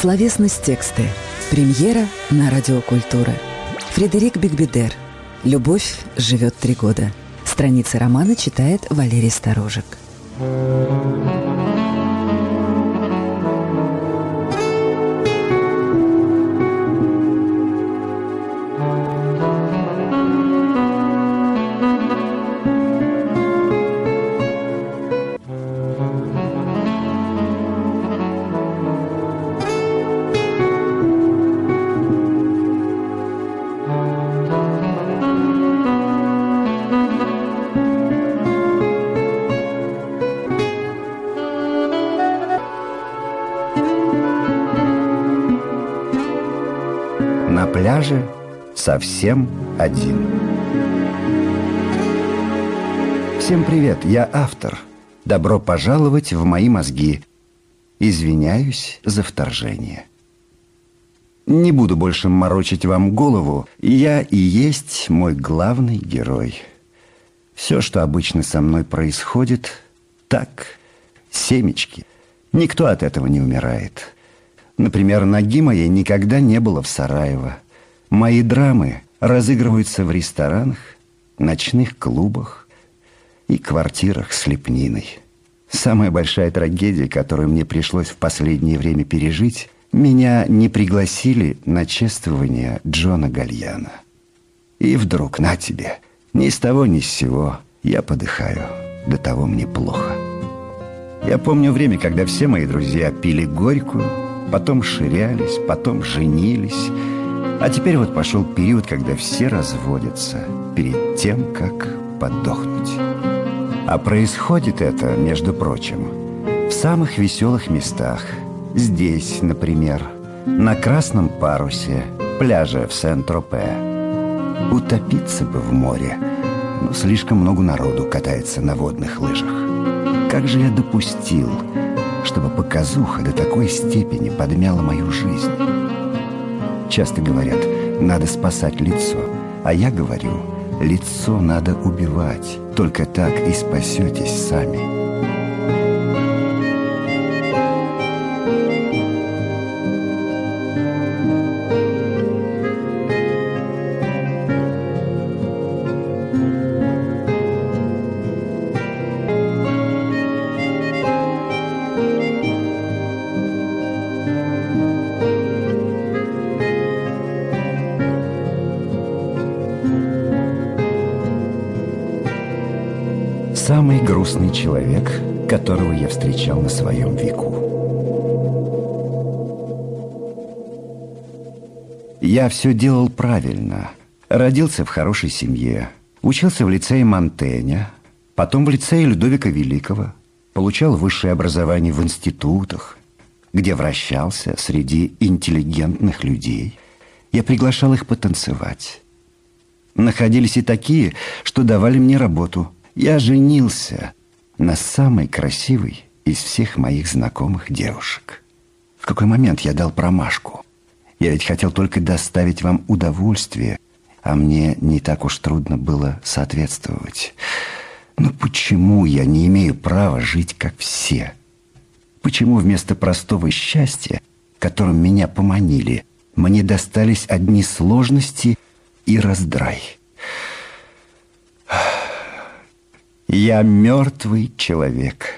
Словесность тексты. Премьера на Радиокультура. Фредерик Бигбедер. «Любовь живет три года». Страницы романа читает Валерий Сторожек. На совсем один. Всем привет, я автор. Добро пожаловать в мои мозги. Извиняюсь за вторжение. Не буду больше морочить вам голову. Я и есть мой главный герой. Все, что обычно со мной происходит, так, семечки. Никто от этого не умирает. Например, ноги моей никогда не было в Сараево. Мои драмы разыгрываются в ресторанах, ночных клубах и квартирах с лепниной. Самая большая трагедия, которую мне пришлось в последнее время пережить, меня не пригласили на чествование Джона Гальяна. И вдруг, на тебе, ни с того ни с сего, я подыхаю. До того мне плохо. Я помню время, когда все мои друзья пили горькую, потом ширялись, потом женились. А теперь вот пошел период, когда все разводятся перед тем, как подохнуть. А происходит это, между прочим, в самых веселых местах. Здесь, например, на Красном парусе, пляже в Сен-Тропе. Утопиться бы в море, но слишком много народу катается на водных лыжах. Как же я допустил, чтобы показуха до такой степени подмяла мою жизнь? Часто говорят, надо спасать лицо, а я говорю, лицо надо убивать, только так и спасетесь сами. Грустный человек, которого я встречал на своем веку. Я все делал правильно. Родился в хорошей семье. Учился в лицее Монтэня, потом в лицее Людовика Великого. Получал высшее образование в институтах, где вращался среди интеллигентных людей. Я приглашал их потанцевать. Находились и такие, что давали мне работу – я женился на самой красивой из всех моих знакомых девушек. В какой момент я дал промашку? Я ведь хотел только доставить вам удовольствие, а мне не так уж трудно было соответствовать. Но почему я не имею права жить как все? Почему вместо простого счастья, которым меня поманили, мне достались одни сложности и раздрай? Я мертвый человек.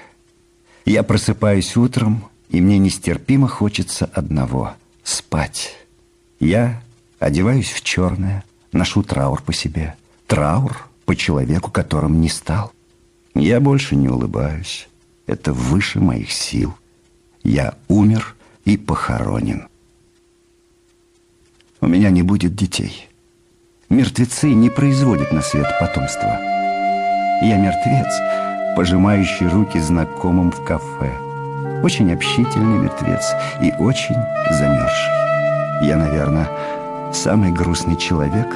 Я просыпаюсь утром, и мне нестерпимо хочется одного — спать. Я одеваюсь в черное, ношу траур по себе. Траур по человеку, которым не стал. Я больше не улыбаюсь. Это выше моих сил. Я умер и похоронен. У меня не будет детей. Мертвецы не производят на свет потомства. Я мертвец, пожимающий руки знакомым в кафе. Очень общительный мертвец и очень замерзший. Я, наверное, самый грустный человек,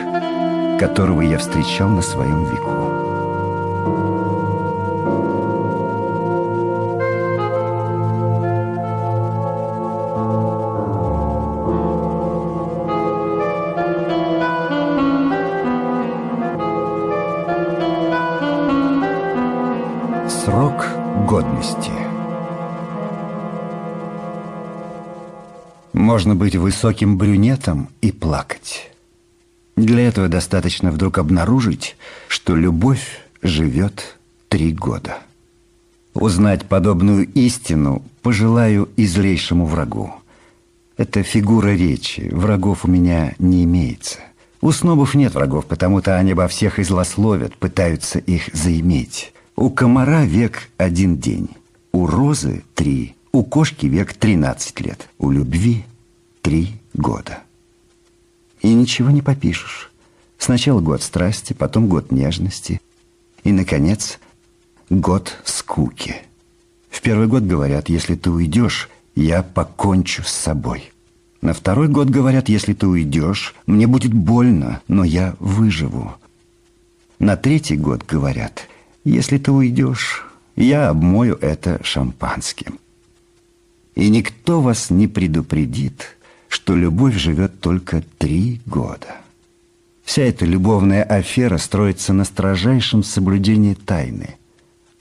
которого я встречал на своем веку. Можно быть высоким брюнетом и плакать. Для этого достаточно вдруг обнаружить, что любовь живет три года. Узнать подобную истину пожелаю излейшему врагу. Это фигура речи, врагов у меня не имеется. У снобов нет врагов, потому-то они обо всех и злословят, пытаются их заиметь. У комара век один день, у розы три, у кошки век тринадцать лет, у любви три года. И ничего не попишешь. Сначала год страсти, потом год нежности, и, наконец, год скуки. В первый год говорят, если ты уйдешь, я покончу с собой. На второй год говорят, если ты уйдешь, мне будет больно, но я выживу. На третий год говорят, если ты уйдешь, я обмою это шампанским. И никто вас не предупредит, что любовь живет только три года. Вся эта любовная афера строится на строжайшем соблюдении тайны.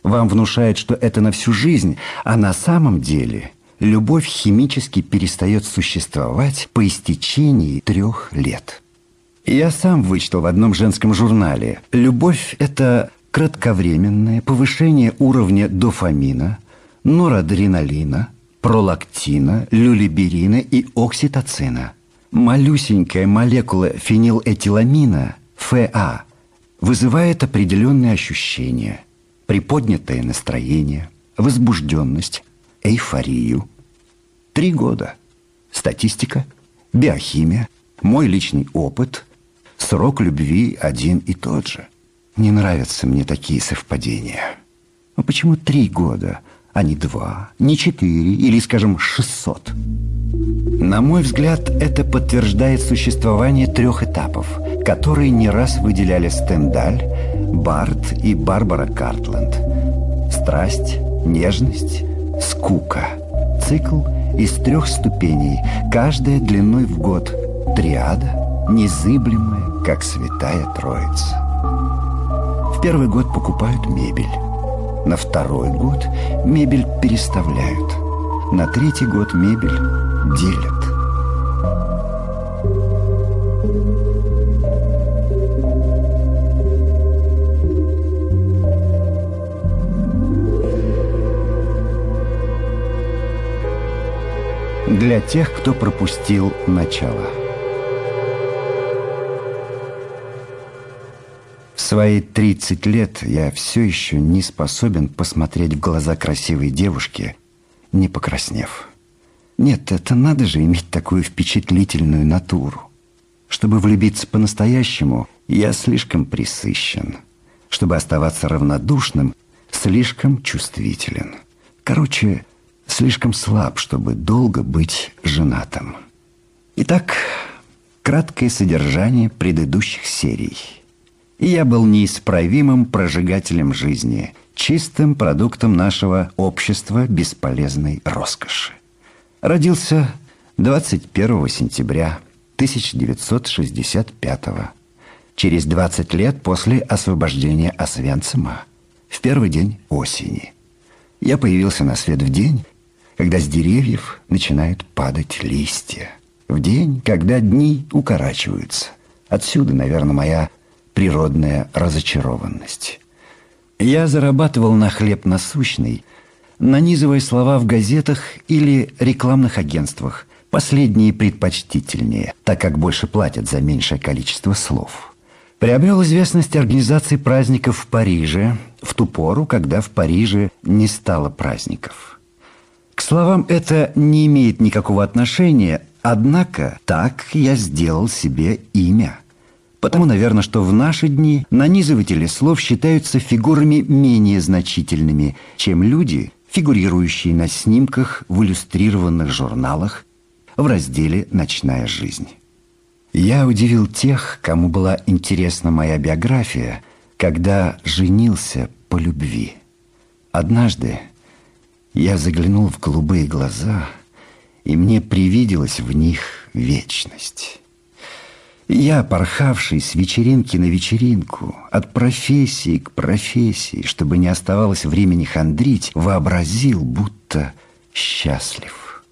Вам внушают, что это на всю жизнь, а на самом деле любовь химически перестает существовать по истечении трех лет. Я сам вычитал в одном женском журнале. Любовь – это кратковременное повышение уровня дофамина, норадреналина, пролактина, люлиберина и окситоцина. Малюсенькая молекула фенилэтиламина, ФА, вызывает определенные ощущения, приподнятое настроение, возбужденность, эйфорию. Три года. Статистика, биохимия, мой личный опыт, срок любви один и тот же. Не нравятся мне такие совпадения. Но почему три года, а не два, не четыре или, скажем, шестьсот? На мой взгляд, это подтверждает существование трех этапов, которые не раз выделяли Стендаль, Барт и Барбара Картленд. Страсть, нежность, скука. Цикл из трех ступеней, каждая длиной в год. Триада, незыблемая, как святая троица. В первый год покупают мебель. На второй год мебель переставляют. На третий год мебель делят. Для тех, кто пропустил начало. Свои 30 лет я все еще не способен посмотреть в глаза красивой девушки, не покраснев. Нет, это надо же иметь такую впечатлительную натуру. Чтобы влюбиться по-настоящему, я слишком присыщен. Чтобы оставаться равнодушным, слишком чувствителен. Короче, слишком слаб, чтобы долго быть женатым. Итак, краткое содержание предыдущих серий. Я был неисправимым прожигателем жизни, чистым продуктом нашего общества бесполезной роскоши. Родился 21 сентября 1965 через 20 лет после освобождения Освенцима, в первый день осени. Я появился на свет в день, когда с деревьев начинают падать листья. В день, когда дни укорачиваются. Отсюда, наверное, моя природная разочарованность. Я зарабатывал на хлеб насущный, нанизывая слова в газетах или рекламных агентствах. Последние предпочтительнее, так как больше платят за меньшее количество слов. Приобрел известность организации праздников в Париже в ту пору, когда в Париже не стало праздников. К словам это не имеет никакого отношения, однако так я сделал себе имя. Потому, наверное, что в наши дни нанизыватели слов считаются фигурами менее значительными, чем люди, фигурирующие на снимках в иллюстрированных журналах в разделе «Ночная жизнь». Я удивил тех, кому была интересна моя биография, когда женился по любви. Однажды я заглянул в голубые глаза, и мне привиделась в них вечность. Я, порхавший с вечеринки на вечеринку, от профессии к профессии, чтобы не оставалось времени хандрить, вообразил, будто счастлив.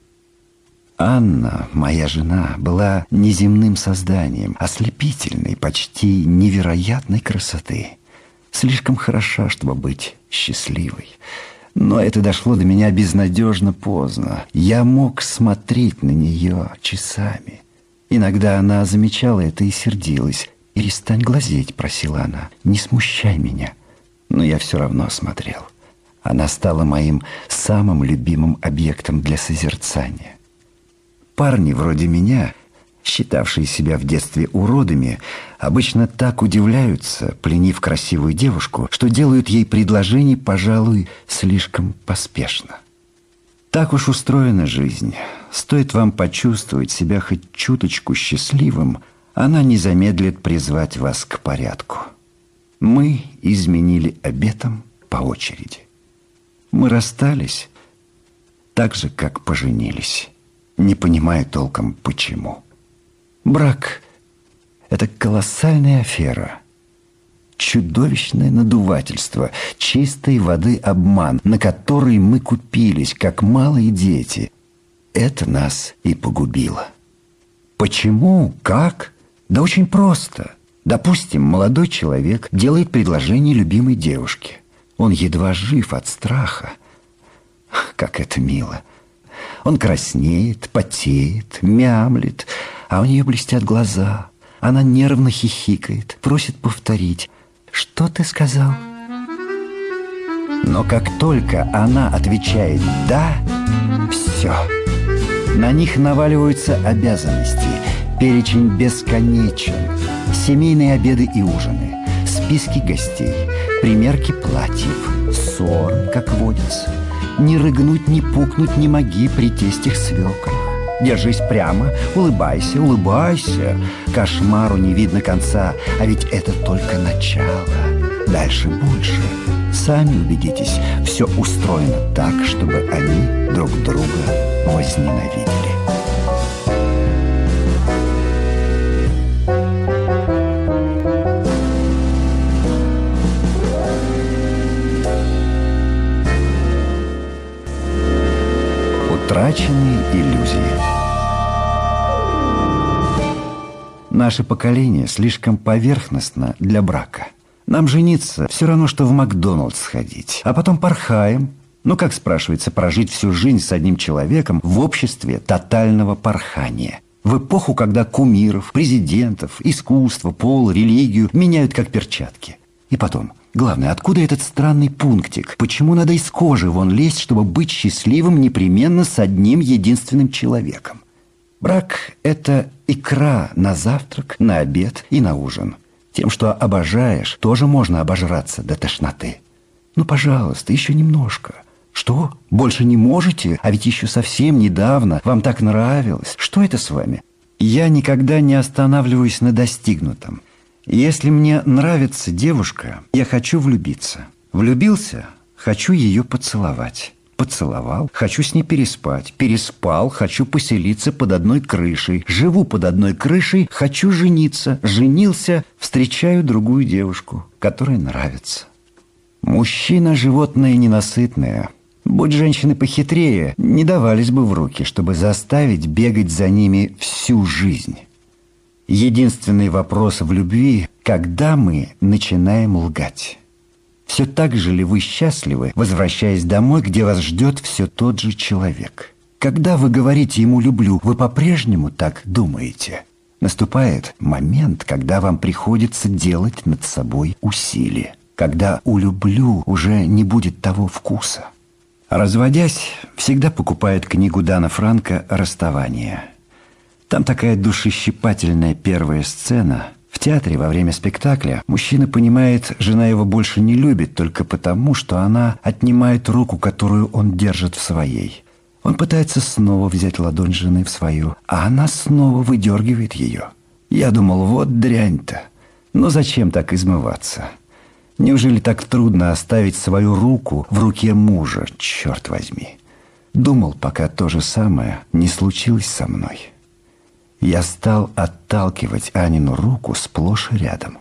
Анна, моя жена, была неземным созданием, ослепительной, почти невероятной красоты. Слишком хороша, чтобы быть счастливой. Но это дошло до меня безнадежно поздно. Я мог смотреть на нее часами. Иногда она замечала это и сердилась. «Перестань глазеть», — просила она, — «не смущай меня». Но я все равно смотрел. Она стала моим самым любимым объектом для созерцания. Парни вроде меня, считавшие себя в детстве уродами, обычно так удивляются, пленив красивую девушку, что делают ей предложение, пожалуй, слишком поспешно. Так уж устроена жизнь. Стоит вам почувствовать себя хоть чуточку счастливым, она не замедлит призвать вас к порядку. Мы изменили обетом по очереди. Мы расстались так же, как поженились не понимая толком почему. Брак — это колоссальная афера, чудовищное надувательство, чистой воды обман, на который мы купились, как малые дети. Это нас и погубило. Почему? Как? Да очень просто. Допустим, молодой человек делает предложение любимой девушке. Он едва жив от страха. Как это мило! — он краснеет, потеет, мямлит, а у нее блестят глаза. Она нервно хихикает, просит повторить. «Что ты сказал?» Но как только она отвечает «да», все. На них наваливаются обязанности. Перечень бесконечен. Семейные обеды и ужины, списки гостей, примерки платьев, ссоры, как водится – ни рыгнуть, ни пукнуть не моги при тестях свекрах. Держись прямо, улыбайся, улыбайся. Кошмару не видно конца, а ведь это только начало. Дальше больше. Сами убедитесь, все устроено так, чтобы они друг друга возненавидели. Утраченные иллюзии. Наше поколение слишком поверхностно для брака. Нам жениться все равно, что в Макдоналдс сходить, а потом порхаем. Ну, как спрашивается, прожить всю жизнь с одним человеком в обществе тотального порхания. В эпоху, когда кумиров, президентов, искусство, пол, религию меняют как перчатки. И потом – Главное, откуда этот странный пунктик? Почему надо из кожи вон лезть, чтобы быть счастливым непременно с одним единственным человеком? Брак – это икра на завтрак, на обед и на ужин. Тем, что обожаешь, тоже можно обожраться до тошноты. Ну, пожалуйста, еще немножко. Что? Больше не можете? А ведь еще совсем недавно вам так нравилось. Что это с вами? Я никогда не останавливаюсь на достигнутом. Если мне нравится девушка, я хочу влюбиться. Влюбился, хочу ее поцеловать. Поцеловал, хочу с ней переспать. Переспал, хочу поселиться под одной крышей. Живу под одной крышей, хочу жениться. Женился, встречаю другую девушку, которая нравится. Мужчина – животное ненасытное. Будь женщины похитрее, не давались бы в руки, чтобы заставить бегать за ними всю жизнь. Единственный вопрос в любви – когда мы начинаем лгать? Все так же ли вы счастливы, возвращаясь домой, где вас ждет все тот же человек? Когда вы говорите ему «люблю», вы по-прежнему так думаете? Наступает момент, когда вам приходится делать над собой усилие. Когда у «люблю» уже не будет того вкуса. Разводясь, всегда покупает книгу Дана Франка «Расставание». Там такая душещипательная первая сцена. Театре во время спектакля мужчина понимает, жена его больше не любит только потому, что она отнимает руку, которую он держит в своей. Он пытается снова взять ладонь жены в свою, а она снова выдергивает ее. Я думал, вот дрянь-то. Но зачем так измываться? Неужели так трудно оставить свою руку в руке мужа, черт возьми? Думал, пока то же самое не случилось со мной. Я стал отталкивать Анину руку сплошь и рядом.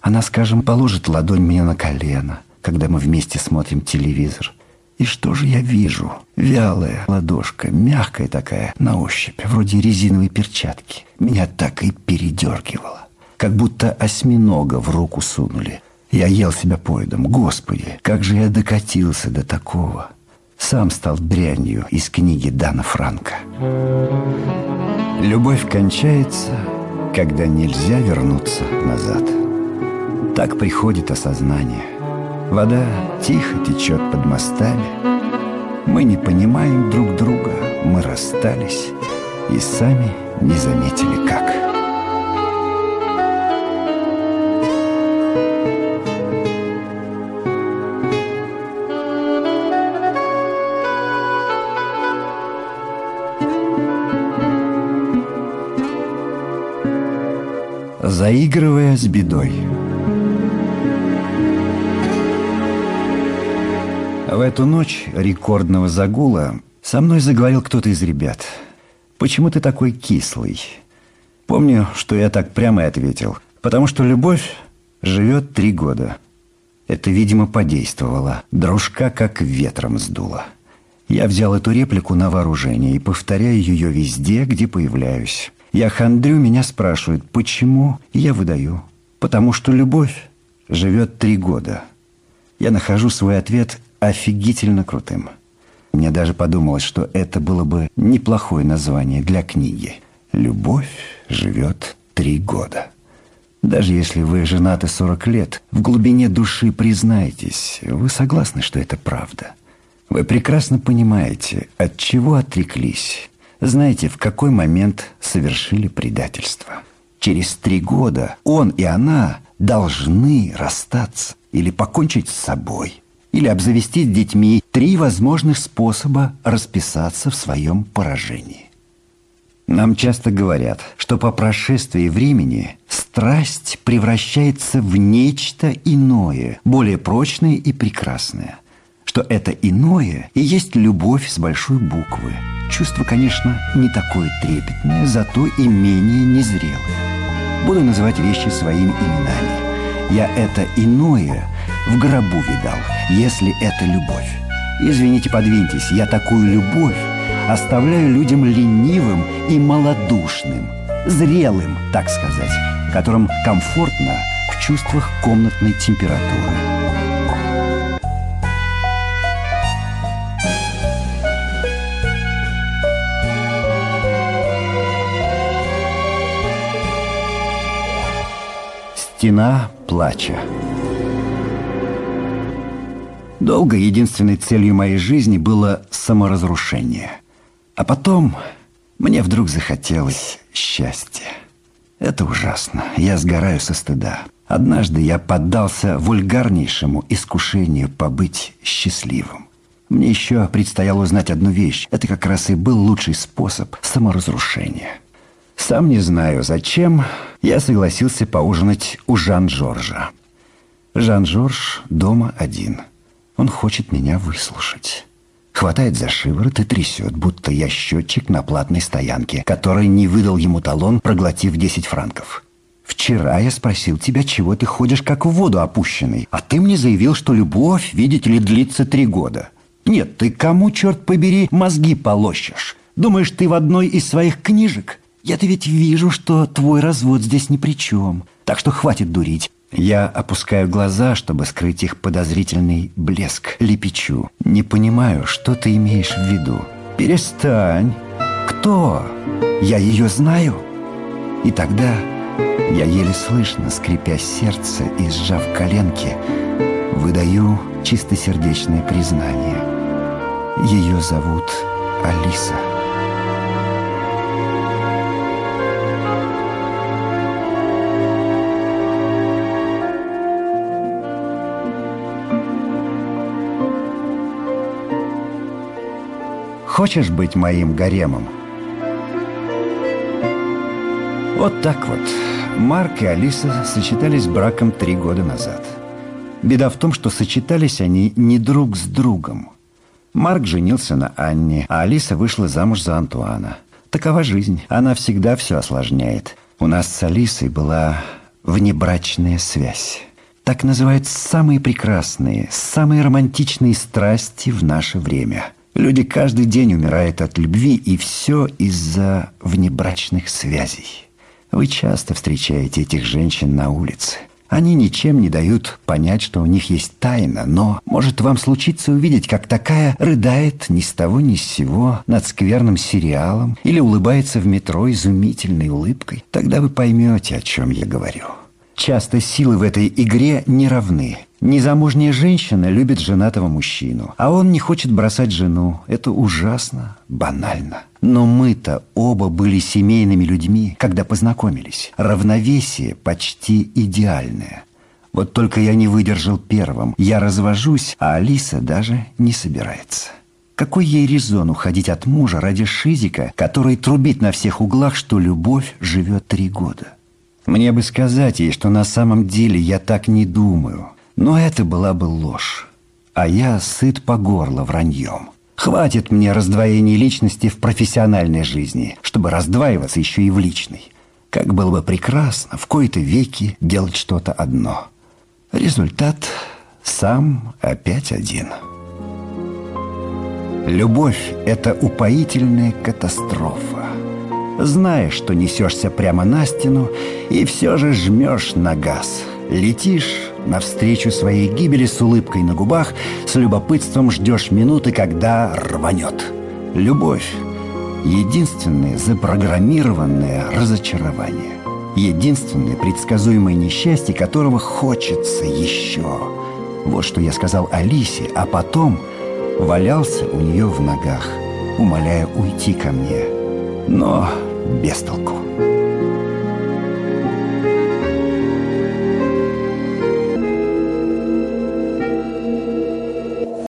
Она, скажем, положит ладонь мне на колено, когда мы вместе смотрим телевизор. И что же я вижу? Вялая ладошка, мягкая такая, на ощупь, вроде резиновой перчатки. Меня так и передергивало. Как будто осьминога в руку сунули. Я ел себя поедом. Господи, как же я докатился до такого. Сам стал дрянью из книги Дана Франка. Любовь кончается, когда нельзя вернуться назад. Так приходит осознание. Вода тихо течет под мостами. Мы не понимаем друг друга, мы расстались и сами не заметили как. Заигрывая с бедой. В эту ночь рекордного загула со мной заговорил кто-то из ребят. «Почему ты такой кислый?» Помню, что я так прямо и ответил. «Потому что любовь живет три года». Это, видимо, подействовало. Дружка как ветром сдуло. Я взял эту реплику на вооружение и повторяю ее везде, где появляюсь. Я хандрю, меня спрашивают, почему, я выдаю. Потому что любовь живет три года. Я нахожу свой ответ офигительно крутым. Мне даже подумалось, что это было бы неплохое название для книги. «Любовь живет три года». Даже если вы женаты 40 лет, в глубине души признайтесь, вы согласны, что это правда. Вы прекрасно понимаете, от чего отреклись, знаете, в какой момент совершили предательство? Через три года он и она должны расстаться или покончить с собой, или обзавестись детьми. Три возможных способа расписаться в своем поражении. Нам часто говорят, что по прошествии времени страсть превращается в нечто иное, более прочное и прекрасное – что это иное и есть любовь с большой буквы. Чувство, конечно, не такое трепетное, зато и менее незрелое. Буду называть вещи своими именами. Я это иное в гробу видал, если это любовь. Извините, подвиньтесь, я такую любовь оставляю людям ленивым и малодушным, зрелым, так сказать, которым комфортно в чувствах комнатной температуры. Стена плача. Долго единственной целью моей жизни было саморазрушение. А потом мне вдруг захотелось счастья. Это ужасно. Я сгораю со стыда. Однажды я поддался вульгарнейшему искушению побыть счастливым. Мне еще предстояло узнать одну вещь. Это как раз и был лучший способ саморазрушения – сам не знаю, зачем, я согласился поужинать у Жан-Жоржа. Жан-Жорж дома один. Он хочет меня выслушать. Хватает за шиворот и трясет, будто я счетчик на платной стоянке, который не выдал ему талон, проглотив 10 франков. Вчера я спросил тебя, чего ты ходишь как в воду опущенный, а ты мне заявил, что любовь, видите ли, длится три года. Нет, ты кому, черт побери, мозги полощешь? Думаешь, ты в одной из своих книжек я-то ведь вижу, что твой развод здесь ни при чем. Так что хватит дурить. Я опускаю глаза, чтобы скрыть их подозрительный блеск. Лепечу. Не понимаю, что ты имеешь в виду. Перестань. Кто? Я ее знаю? И тогда я еле слышно, скрипя сердце и сжав коленки, выдаю чистосердечное признание. Ее зовут Алиса. Хочешь быть моим гаремом? Вот так вот. Марк и Алиса сочетались браком три года назад. Беда в том, что сочетались они не друг с другом. Марк женился на Анне, а Алиса вышла замуж за Антуана. Такова жизнь. Она всегда все осложняет. У нас с Алисой была внебрачная связь. Так называют самые прекрасные, самые романтичные страсти в наше время. Люди каждый день умирают от любви, и все из-за внебрачных связей. Вы часто встречаете этих женщин на улице. Они ничем не дают понять, что у них есть тайна, но может вам случиться увидеть, как такая рыдает ни с того ни с сего над скверным сериалом или улыбается в метро изумительной улыбкой. Тогда вы поймете, о чем я говорю. Часто силы в этой игре не равны. Незамужняя женщина любит женатого мужчину, а он не хочет бросать жену. Это ужасно, банально. Но мы-то оба были семейными людьми, когда познакомились. Равновесие почти идеальное. Вот только я не выдержал первым. Я развожусь, а Алиса даже не собирается. Какой ей резон уходить от мужа ради шизика, который трубит на всех углах, что любовь живет три года? Мне бы сказать ей, что на самом деле я так не думаю. Но это была бы ложь. А я сыт по горло враньем. Хватит мне раздвоения личности в профессиональной жизни, чтобы раздваиваться еще и в личной. Как было бы прекрасно в кои-то веки делать что-то одно. Результат сам опять один. Любовь – это упоительная катастрофа. Знаешь, что несешься прямо на стену, и все же жмешь на газ. Летишь навстречу своей гибели с улыбкой на губах, с любопытством ждешь минуты, когда рванет. Любовь — единственное запрограммированное разочарование. Единственное предсказуемое несчастье, которого хочется еще. Вот что я сказал Алисе, а потом валялся у нее в ногах, умоляя уйти ко мне. Но без толку.